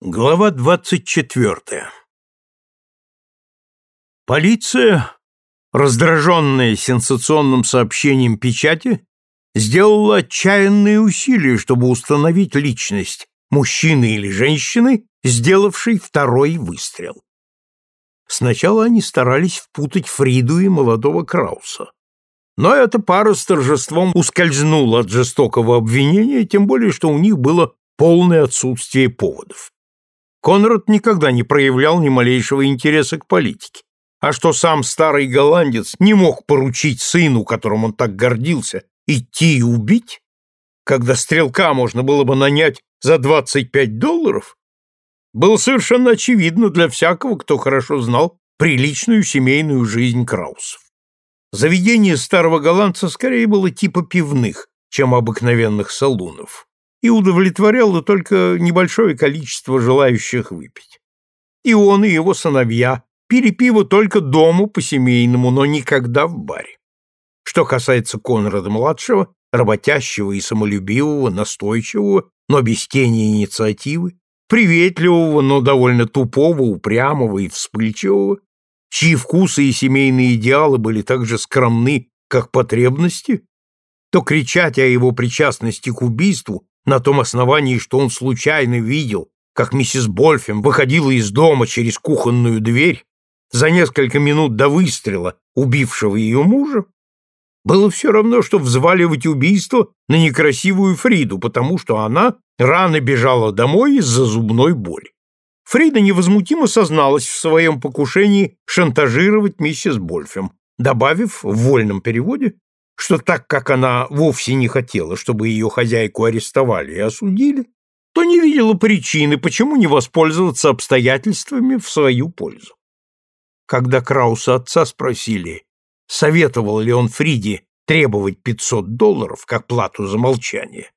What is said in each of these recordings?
Глава двадцать четвертая Полиция, раздраженная сенсационным сообщением печати, сделала отчаянные усилия, чтобы установить личность мужчины или женщины, сделавшей второй выстрел. Сначала они старались впутать Фриду и молодого Крауса. Но эта пара с торжеством ускользнула от жестокого обвинения, тем более, что у них было полное отсутствие поводов. Конрад никогда не проявлял ни малейшего интереса к политике. А что сам старый голландец не мог поручить сыну, которым он так гордился, идти и убить, когда стрелка можно было бы нанять за 25 долларов, было совершенно очевидно для всякого, кто хорошо знал приличную семейную жизнь Краусов. Заведение старого голландца скорее было типа пивных, чем обыкновенных салунов и удовлетворяло только небольшое количество желающих выпить. И он, и его сыновья пили пиво только дому по-семейному, но никогда в баре. Что касается Конрада-младшего, работящего и самолюбивого, настойчивого, но без тени инициативы, приветливого, но довольно тупого, упрямого и вспыльчивого, чьи вкусы и семейные идеалы были так же скромны, как потребности, то кричать о его причастности к убийству на том основании, что он случайно видел, как миссис Больфем выходила из дома через кухонную дверь за несколько минут до выстрела, убившего ее мужа, было все равно, что взваливать убийство на некрасивую Фриду, потому что она рано бежала домой из-за зубной боли. Фрида невозмутимо созналась в своем покушении шантажировать миссис Больфем, добавив в вольном переводе, что так как она вовсе не хотела, чтобы ее хозяйку арестовали и осудили, то не видела причины, почему не воспользоваться обстоятельствами в свою пользу. Когда Крауса отца спросили, советовал ли он Фриде требовать 500 долларов как плату за молчание,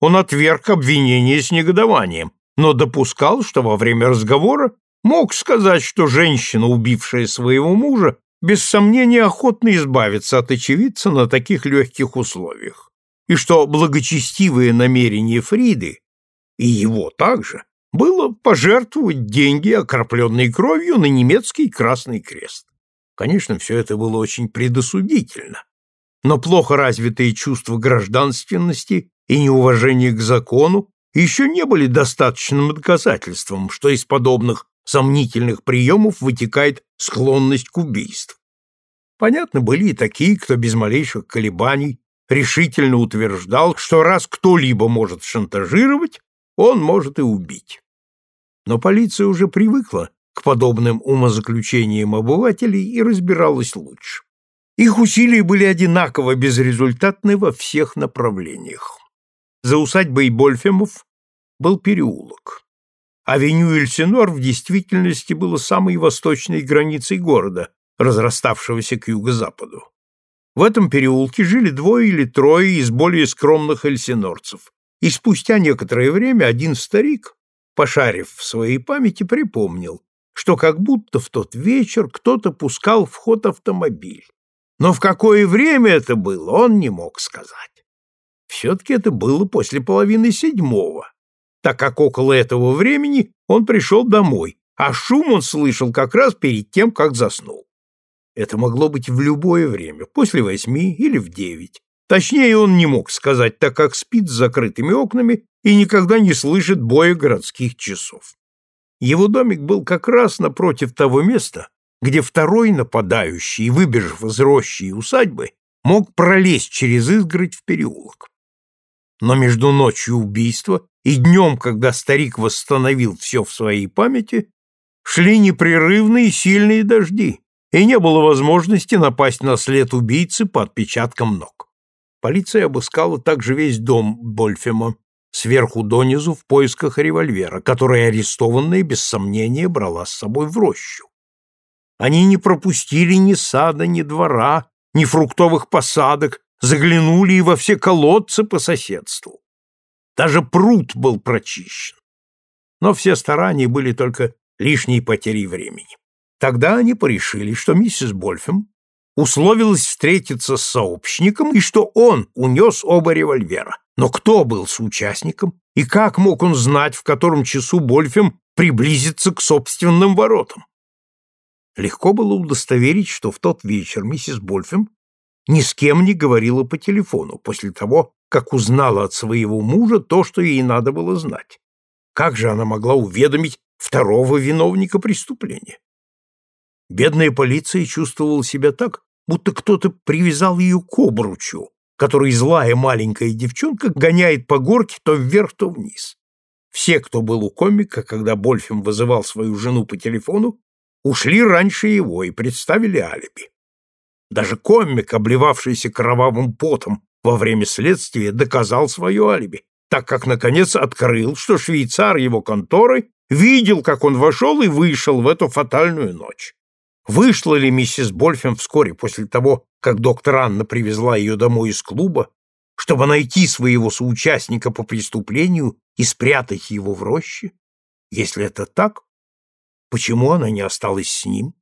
он отверг обвинение с негодованием, но допускал, что во время разговора мог сказать, что женщина, убившая своего мужа, без сомнения охотно избавиться от очевидца на таких легких условиях, и что благочестивое намерение Фриды, и его также, было пожертвовать деньги, окропленные кровью, на немецкий Красный Крест. Конечно, все это было очень предосудительно, но плохо развитые чувства гражданственности и неуважение к закону еще не были достаточным доказательством, что из подобных сомнительных приемов вытекает склонность к убийству. Понятно, были и такие, кто без малейших колебаний решительно утверждал, что раз кто-либо может шантажировать, он может и убить. Но полиция уже привыкла к подобным умозаключениям обывателей и разбиралась лучше. Их усилия были одинаково безрезультатны во всех направлениях. За усадьбой Больфемов был переулок. Авеню Эльсинор в действительности было самой восточной границей города, разраставшегося к юго-западу. В этом переулке жили двое или трое из более скромных эльсинорцев, и спустя некоторое время один старик, пошарив в своей памяти, припомнил, что как будто в тот вечер кто-то пускал в ход автомобиль. Но в какое время это было, он не мог сказать. Все-таки это было после половины седьмого, так как около этого времени он пришел домой, а шум он слышал как раз перед тем, как заснул. Это могло быть в любое время, после восьми или в девять. Точнее, он не мог сказать, так как спит с закрытыми окнами и никогда не слышит боя городских часов. Его домик был как раз напротив того места, где второй нападающий, выбежав из рощи и усадьбы, мог пролезть через изгородь в переулок. Но между ночью убийства и днем, когда старик восстановил все в своей памяти, шли непрерывные сильные дожди, и не было возможности напасть на след убийцы по отпечаткам ног. Полиция обыскала также весь дом Больфема, сверху донизу в поисках револьвера, который арестованная без сомнения брала с собой в рощу. Они не пропустили ни сада, ни двора, ни фруктовых посадок, заглянули и во все колодцы по соседству. Даже пруд был прочищен. Но все старания были только лишней потерей времени. Тогда они порешили, что миссис Больфем условилась встретиться с сообщником и что он унес оба револьвера, Но кто был соучастником, и как мог он знать, в котором часу Больфем приблизится к собственным воротам? Легко было удостоверить, что в тот вечер миссис Больфем ни с кем не говорила по телефону после того, как узнала от своего мужа то, что ей надо было знать. Как же она могла уведомить второго виновника преступления? Бедная полиция чувствовала себя так, будто кто-то привязал ее к обручу, который злая маленькая девчонка гоняет по горке то вверх, то вниз. Все, кто был у комика, когда Больфем вызывал свою жену по телефону, ушли раньше его и представили алиби. Даже комик, обливавшийся кровавым потом во время следствия, доказал свое алиби, так как, наконец, открыл, что швейцар его конторы видел, как он вошел и вышел в эту фатальную ночь. Вышла ли миссис Больфем вскоре после того, как доктор Анна привезла ее домой из клуба, чтобы найти своего соучастника по преступлению и спрятать его в роще? Если это так, почему она не осталась с ним,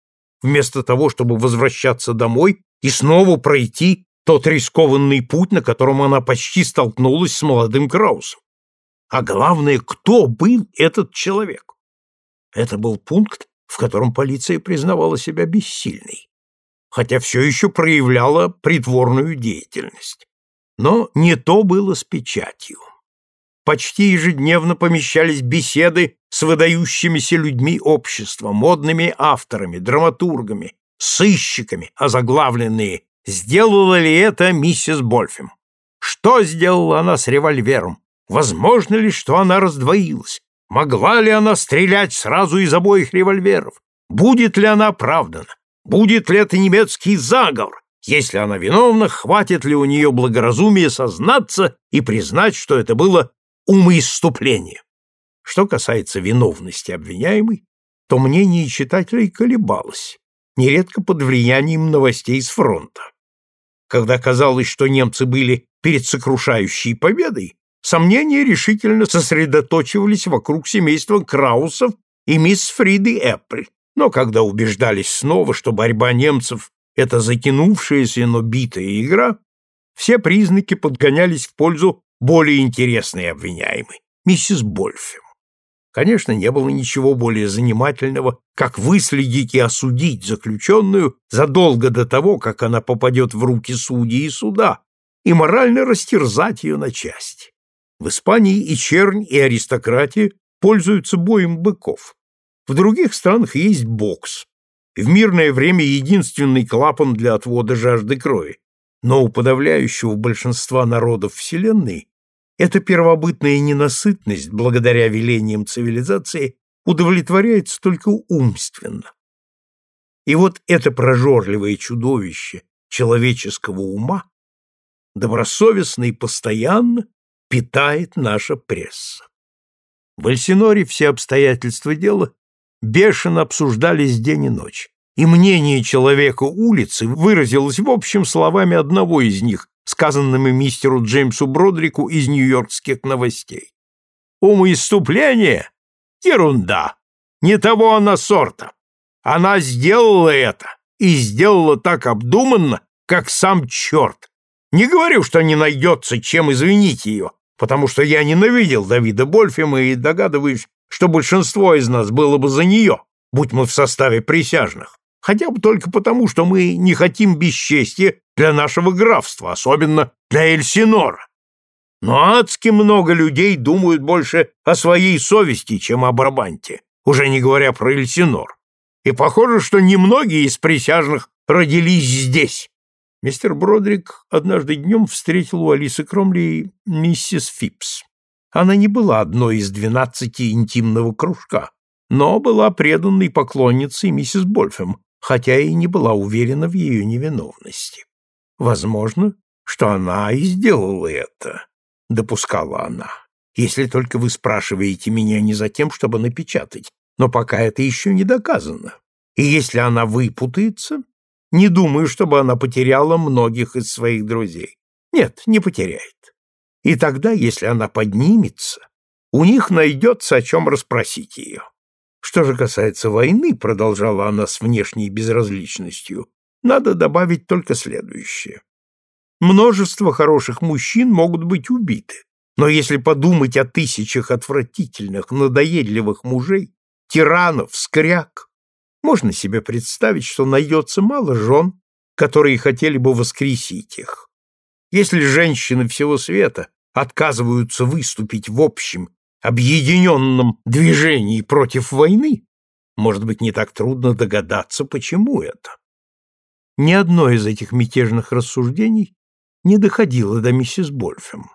вместо того, чтобы возвращаться домой и снова пройти тот рискованный путь, на котором она почти столкнулась с молодым Краусом? А главное, кто был этот человек? Это был пункт, в котором полиция признавала себя бессильной, хотя все еще проявляла притворную деятельность. Но не то было с печатью. Почти ежедневно помещались беседы с выдающимися людьми общества, модными авторами, драматургами, сыщиками, озаглавленные «Сделала ли это миссис Больфем?» Что сделала она с револьвером? Возможно ли, что она раздвоилась? Могла ли она стрелять сразу из обоих револьверов? Будет ли она оправдана? Будет ли это немецкий заговор? Если она виновна, хватит ли у нее благоразумия сознаться и признать, что это было умоиступление? Что касается виновности обвиняемой, то мнение читателей колебалось, нередко под влиянием новостей с фронта. Когда казалось, что немцы были перед сокрушающей победой, сомнения решительно сосредоточивались вокруг семейства Краусов и мисс Фриды Эппль, но когда убеждались снова, что борьба немцев — это затянувшаяся, но битая игра, все признаки подгонялись в пользу более интересной обвиняемой — миссис Больфем. Конечно, не было ничего более занимательного, как выследить и осудить заключенную задолго до того, как она попадет в руки судей и суда, и морально растерзать ее на части. В Испании и чернь, и аристократия пользуются боем быков. В других странах есть бокс. В мирное время единственный клапан для отвода жажды крови. Но у подавляющего большинства народов Вселенной эта первобытная ненасытность, благодаря велениям цивилизации, удовлетворяется только умственно. И вот это прожорливое чудовище человеческого ума добросовестно и постоянно питает наша пресса. В Эльсиноре все обстоятельства дела бешено обсуждались день и ночь, и мнение человека улицы выразилось в общем словами одного из них, сказанными мистеру Джеймсу Бродрику из нью-йоркских новостей. «Умоиступление? Ерунда! Не того она сорта! Она сделала это, и сделала так обдуманно, как сам черт. Не говорю, что не найдется, чем извинить ее, потому что я ненавидел Давида Больфема и догадываюсь, что большинство из нас было бы за нее, будь мы в составе присяжных, хотя бы только потому, что мы не хотим бесчестия для нашего графства, особенно для Эльсинора. Но адски много людей думают больше о своей совести, чем о Брабанте, уже не говоря про Эльсинор. И похоже, что немногие из присяжных родились здесь. Мистер Бродрик однажды днем встретил у Алисы Кромли миссис Фипс. Она не была одной из двенадцати интимного кружка, но была преданной поклонницей миссис Больфем, хотя и не была уверена в ее невиновности. Возможно, что она и сделала это, допускала она. Если только вы спрашиваете меня не за тем, чтобы напечатать, но пока это еще не доказано. И если она выпутается, не думаю, чтобы она потеряла многих из своих друзей. Нет, не потеряет. И тогда, если она поднимется, у них найдется о чем расспросить ее. Что же касается войны, продолжала она с внешней безразличностью, надо добавить только следующее. Множество хороших мужчин могут быть убиты. Но если подумать о тысячах отвратительных, надоедливых мужей, тиранов, скряг, можно себе представить, что найдется мало жен, которые хотели бы воскресить их. Если женщины всего света отказываются выступить в общем, объединенном движении против войны, может быть, не так трудно догадаться, почему это. Ни одно из этих мятежных рассуждений не доходило до миссис Больфем.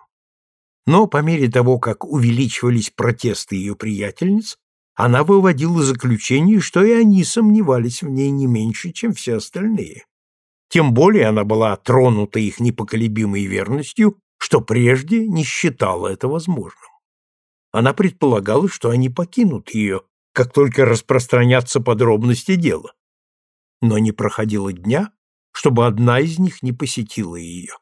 Но по мере того, как увеличивались протесты ее приятельниц, она выводила заключение, что и они сомневались в ней не меньше, чем все остальные. Тем более она была тронута их непоколебимой верностью, что прежде не считала это возможным. Она предполагала, что они покинут ее, как только распространятся подробности дела. Но не проходило дня, чтобы одна из них не посетила ее.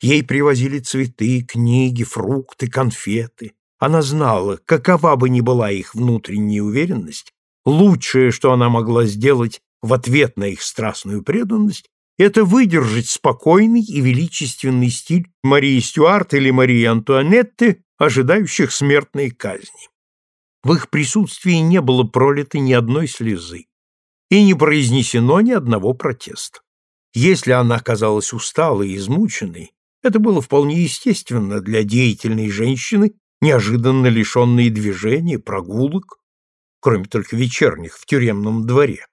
Ей привозили цветы, книги, фрукты, конфеты. Она знала, какова бы ни была их внутренняя уверенность, лучшее, что она могла сделать в ответ на их страстную преданность, это выдержать спокойный и величественный стиль Марии Стюарт или Марии Антуанетты, ожидающих смертной казни. В их присутствии не было пролито ни одной слезы и не произнесено ни одного протеста. Если она казалась усталой и измученной, это было вполне естественно для деятельной женщины, неожиданно лишенной движения, прогулок, кроме только вечерних в тюремном дворе,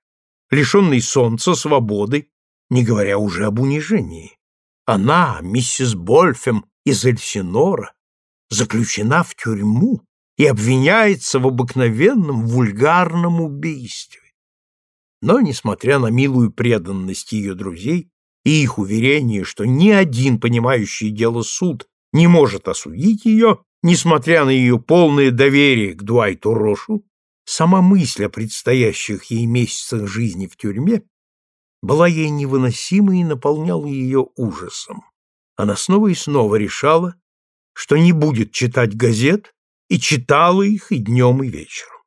лишенной солнца, свободы, не говоря уже об унижении. Она, миссис Больфем из Эльсинора, заключена в тюрьму и обвиняется в обыкновенном вульгарном убийстве. Но, несмотря на милую преданность ее друзей, и их уверение, что ни один понимающий дело суд не может осудить ее, несмотря на ее полное доверие к Дуайту Рошу, сама мысль о предстоящих ей месяцах жизни в тюрьме была ей невыносима и наполняла ее ужасом. Она снова и снова решала, что не будет читать газет, и читала их и днем, и вечером.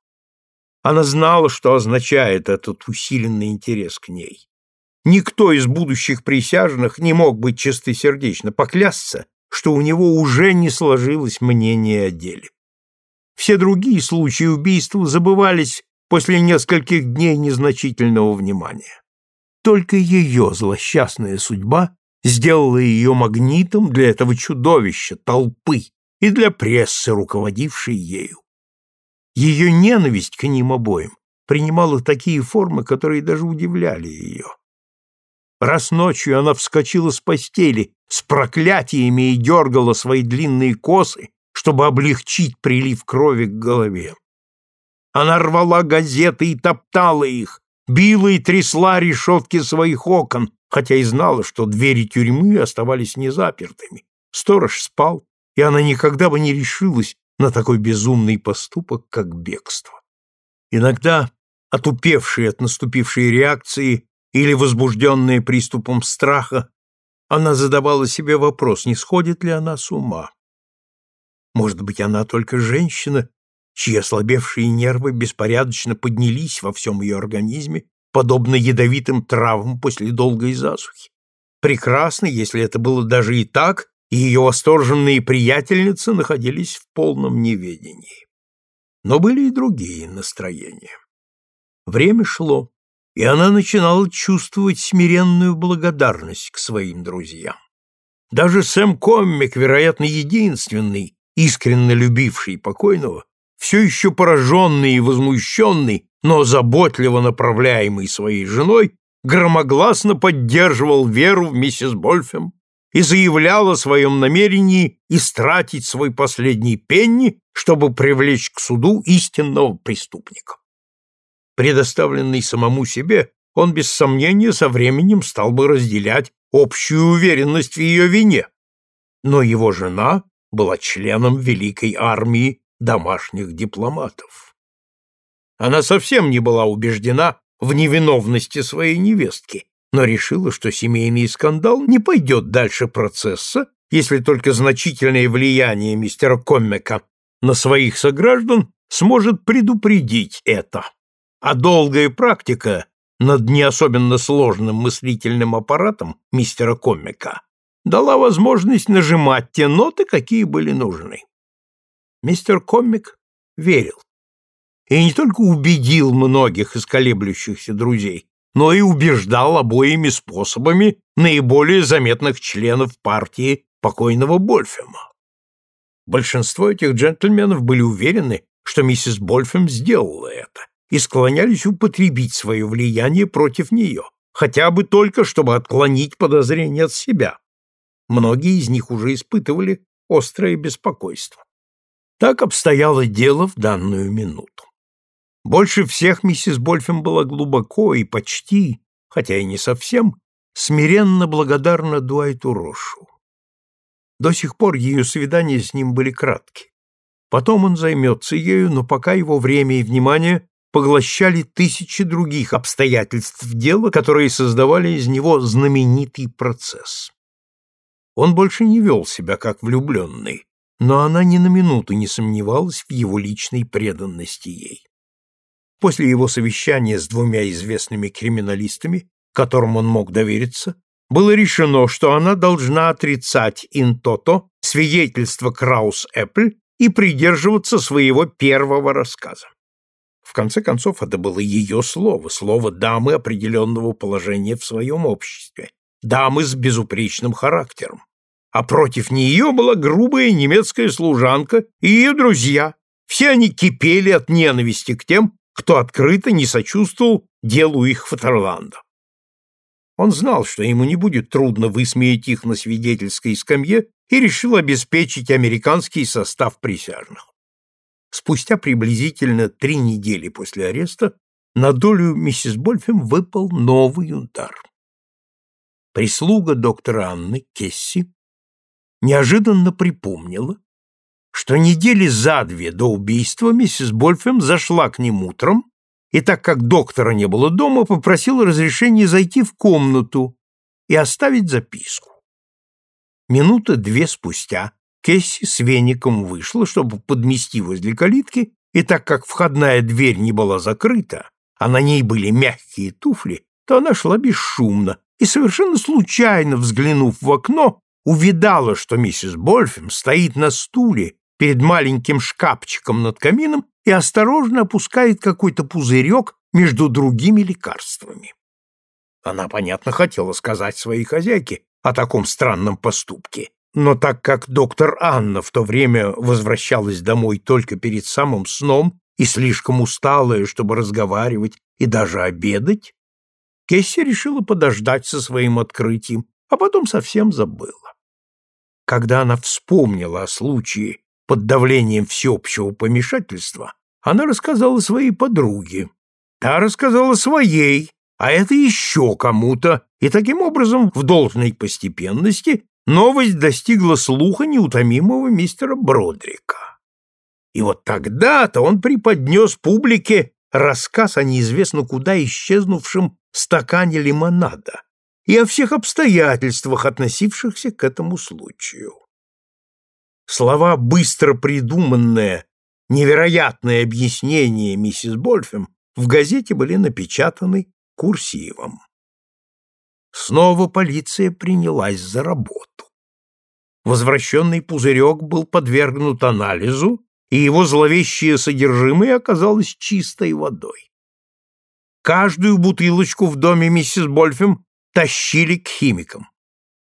Она знала, что означает этот усиленный интерес к ней. Никто из будущих присяжных не мог быть чистосердечно поклясться, что у него уже не сложилось мнение о деле. Все другие случаи убийства забывались после нескольких дней незначительного внимания. Только ее злосчастная судьба сделала ее магнитом для этого чудовища, толпы, и для прессы, руководившей ею. Ее ненависть к ним обоим принимала такие формы, которые даже удивляли ее. Раз ночью она вскочила с постели с проклятиями и дергала свои длинные косы, чтобы облегчить прилив крови к голове. Она рвала газеты и топтала их, била и трясла решетки своих окон, хотя и знала, что двери тюрьмы оставались незапертыми. Сторож спал, и она никогда бы не решилась на такой безумный поступок, как бегство. Иногда, отупевшие от наступившей реакции, или возбужденная приступом страха, она задавала себе вопрос, не сходит ли она с ума. Может быть, она только женщина, чьи ослабевшие нервы беспорядочно поднялись во всем ее организме, подобно ядовитым травам после долгой засухи. Прекрасно, если это было даже и так, и ее восторженные приятельницы находились в полном неведении. Но были и другие настроения. Время шло и она начинала чувствовать смиренную благодарность к своим друзьям. Даже Сэм Коммик, вероятно, единственный, искренне любивший покойного, все еще пораженный и возмущенный, но заботливо направляемый своей женой, громогласно поддерживал веру в миссис Больфем и заявлял о своем намерении истратить свой последний пенни, чтобы привлечь к суду истинного преступника. Предоставленный самому себе, он без сомнения со временем стал бы разделять общую уверенность в ее вине. Но его жена была членом великой армии домашних дипломатов. Она совсем не была убеждена в невиновности своей невестки, но решила, что семейный скандал не пойдет дальше процесса, если только значительное влияние мистера Коммека на своих сограждан сможет предупредить это а долгая практика над не особенно сложным мыслительным аппаратом мистера Комика дала возможность нажимать те ноты, какие были нужны. Мистер Комик верил. И не только убедил многих из колеблющихся друзей, но и убеждал обоими способами наиболее заметных членов партии покойного Больфема. Большинство этих джентльменов были уверены, что миссис Больфем сделала это, и склонялись употребить свое влияние против нее, хотя бы только, чтобы отклонить подозрения от себя. Многие из них уже испытывали острое беспокойство. Так обстояло дело в данную минуту. Больше всех миссис Больфем была глубоко и почти, хотя и не совсем, смиренно благодарна Дуайту Рошу. До сих пор ее свидания с ним были кратки. Потом он займется ею, но пока его время и внимание поглощали тысячи других обстоятельств дела, которые создавали из него знаменитый процесс. Он больше не вел себя как влюбленный, но она ни на минуту не сомневалась в его личной преданности ей. После его совещания с двумя известными криминалистами, которым он мог довериться, было решено, что она должна отрицать интото свидетельство Краус-Эппль и придерживаться своего первого рассказа. В конце концов, это было ее слово, слово дамы определенного положения в своем обществе, дамы с безупречным характером. А против нее была грубая немецкая служанка и ее друзья. Все они кипели от ненависти к тем, кто открыто не сочувствовал делу их Фатерланда. Он знал, что ему не будет трудно высмеять их на свидетельской скамье и решил обеспечить американский состав присяжных. Спустя приблизительно три недели после ареста на долю миссис Больфем выпал новый удар. Прислуга доктора Анны Кесси неожиданно припомнила, что недели за две до убийства миссис Больфем зашла к ним утром и, так как доктора не было дома, попросила разрешения зайти в комнату и оставить записку. Минута две спустя Кесси с веником вышла, чтобы подмести возле калитки, и так как входная дверь не была закрыта, а на ней были мягкие туфли, то она шла бесшумно и, совершенно случайно взглянув в окно, увидала, что миссис Больфем стоит на стуле перед маленьким шкафчиком над камином и осторожно опускает какой-то пузырек между другими лекарствами. Она, понятно, хотела сказать своей хозяйке, о таком странном поступке. Но так как доктор Анна в то время возвращалась домой только перед самым сном и слишком усталая, чтобы разговаривать и даже обедать, Кесси решила подождать со своим открытием, а потом совсем забыла. Когда она вспомнила о случае под давлением всеобщего помешательства, она рассказала своей подруге. Та рассказала своей, а это еще кому-то, и таким образом в должной постепенности новость достигла слуха неутомимого мистера Бродрика. И вот тогда-то он преподнес публике рассказ о неизвестно куда исчезнувшем стакане лимонада и о всех обстоятельствах, относившихся к этому случаю. Слова «быстро придуманное», «невероятное объяснение» миссис Больфем в газете были напечатаны курсивом. Снова полиция принялась за работу. Возвращенный пузырек был подвергнут анализу, и его зловещее содержимое оказалось чистой водой. Каждую бутылочку в доме миссис Больфем тащили к химикам.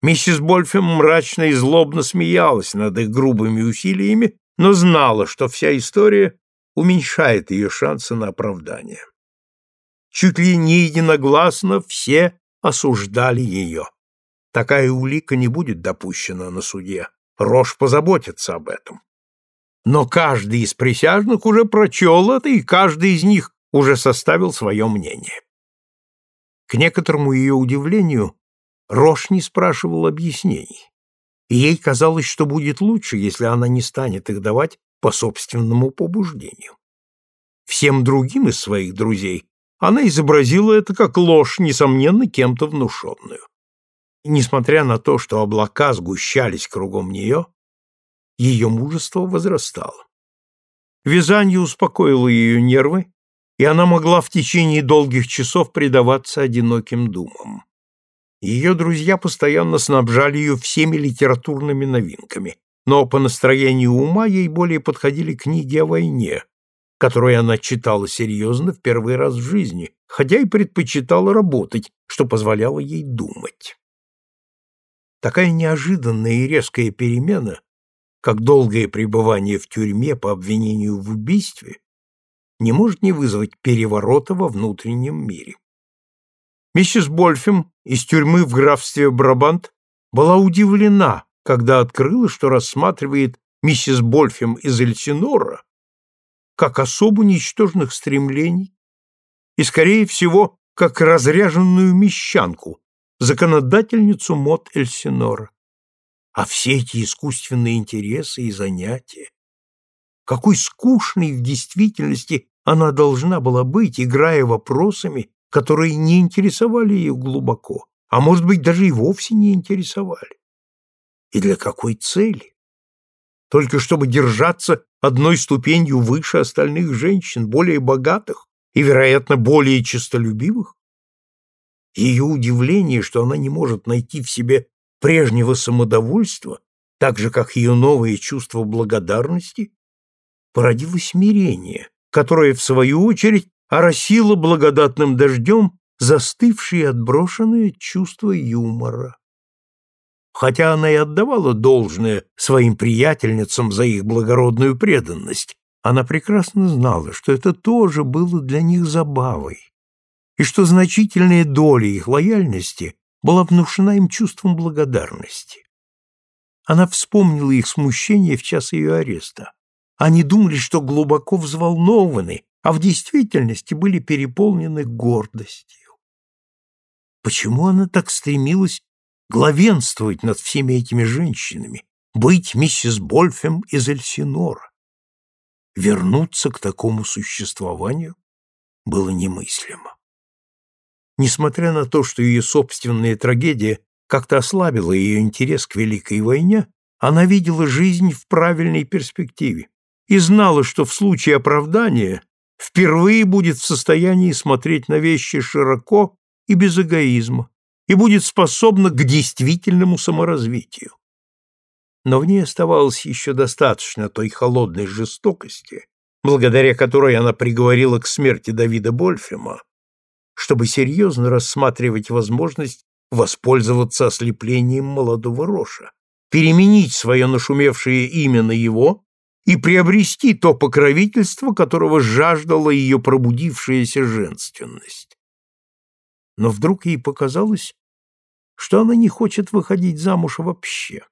Миссис Больфем мрачно и злобно смеялась над их грубыми усилиями, но знала, что вся история уменьшает ее шансы на оправдание чуть ли не единогласно все осуждали ее. Такая улика не будет допущена на суде. Рош позаботится об этом. Но каждый из присяжных уже прочел это, и каждый из них уже составил свое мнение. К некоторому ее удивлению, Рош не спрашивал объяснений, и ей казалось, что будет лучше, если она не станет их давать по собственному побуждению. Всем другим из своих друзей она изобразила это как ложь, несомненно, кем-то внушенную. И несмотря на то, что облака сгущались кругом нее, ее мужество возрастало. Вязание успокоило ее нервы, и она могла в течение долгих часов предаваться одиноким думам. Ее друзья постоянно снабжали ее всеми литературными новинками, но по настроению ума ей более подходили книги о войне, которые она читала серьезно в первый раз в жизни, хотя и предпочитала работать, что позволяло ей думать. Такая неожиданная и резкая перемена, как долгое пребывание в тюрьме по обвинению в убийстве, не может не вызвать переворота во внутреннем мире. Миссис Больфем из тюрьмы в графстве Брабант была удивлена, когда открыла, что рассматривает миссис Больфем из Эльсинора как особу ничтожных стремлений и, скорее всего, как разряженную мещанку, законодательницу мод Эльсинора. А все эти искусственные интересы и занятия, какой скучной в действительности она должна была быть, играя вопросами, которые не интересовали ее глубоко, а может быть даже и вовсе не интересовали. И для какой цели? Только чтобы держаться одной ступенью выше остальных женщин, более богатых и, вероятно, более честолюбивых? Ее удивление, что она не может найти в себе прежнего самодовольства, так же, как ее новое чувство благодарности, породило смирение, которое, в свою очередь, оросило благодатным дождем застывшие отброшенные чувства юмора. Хотя она и отдавала должное своим приятельницам за их благородную преданность, она прекрасно знала, что это тоже было для них забавой, и что значительная доля их лояльности была внушена им чувством благодарности. Она вспомнила их смущение в час ее ареста. Они думали, что глубоко взволнованы, а в действительности были переполнены гордостью. Почему она так стремилась главенствовать над всеми этими женщинами, быть миссис Больфем из Эльсинора. Вернуться к такому существованию было немыслимо. Несмотря на то, что ее собственная трагедия как-то ослабила ее интерес к Великой войне, она видела жизнь в правильной перспективе и знала, что в случае оправдания впервые будет в состоянии смотреть на вещи широко и без эгоизма, и будет способна к действительному саморазвитию. Но в ней оставалось еще достаточно той холодной жестокости, благодаря которой она приговорила к смерти Давида Больфема, чтобы серьезно рассматривать возможность воспользоваться ослеплением молодого Роша, переменить свое нашумевшее имя на его и приобрести то покровительство, которого жаждала ее пробудившаяся женственность но вдруг ей показалось, что она не хочет выходить замуж вообще.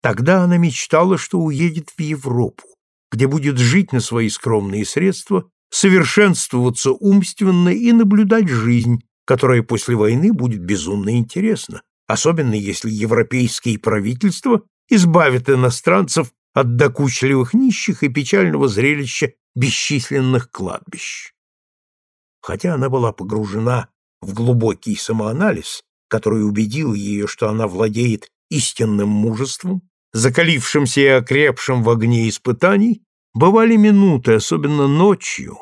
Тогда она мечтала, что уедет в Европу, где будет жить на свои скромные средства, совершенствоваться умственно и наблюдать жизнь, которая после войны будет безумно интересна, особенно если европейские правительства избавят иностранцев от докучливых нищих и печального зрелища бесчисленных кладбищ. Хотя она была погружена в глубокий самоанализ, который убедил ее, что она владеет истинным мужеством, закалившимся и окрепшим в огне испытаний, бывали минуты, особенно ночью,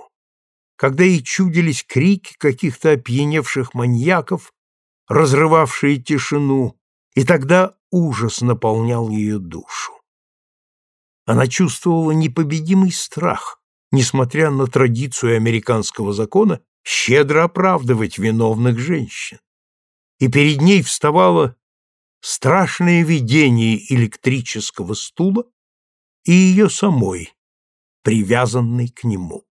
когда ей чудились крики каких-то опьяневших маньяков, разрывавшие тишину, и тогда ужас наполнял ее душу. Она чувствовала непобедимый страх, несмотря на традицию американского закона щедро оправдывать виновных женщин. И перед ней вставало страшное видение электрического стула и ее самой, привязанной к нему.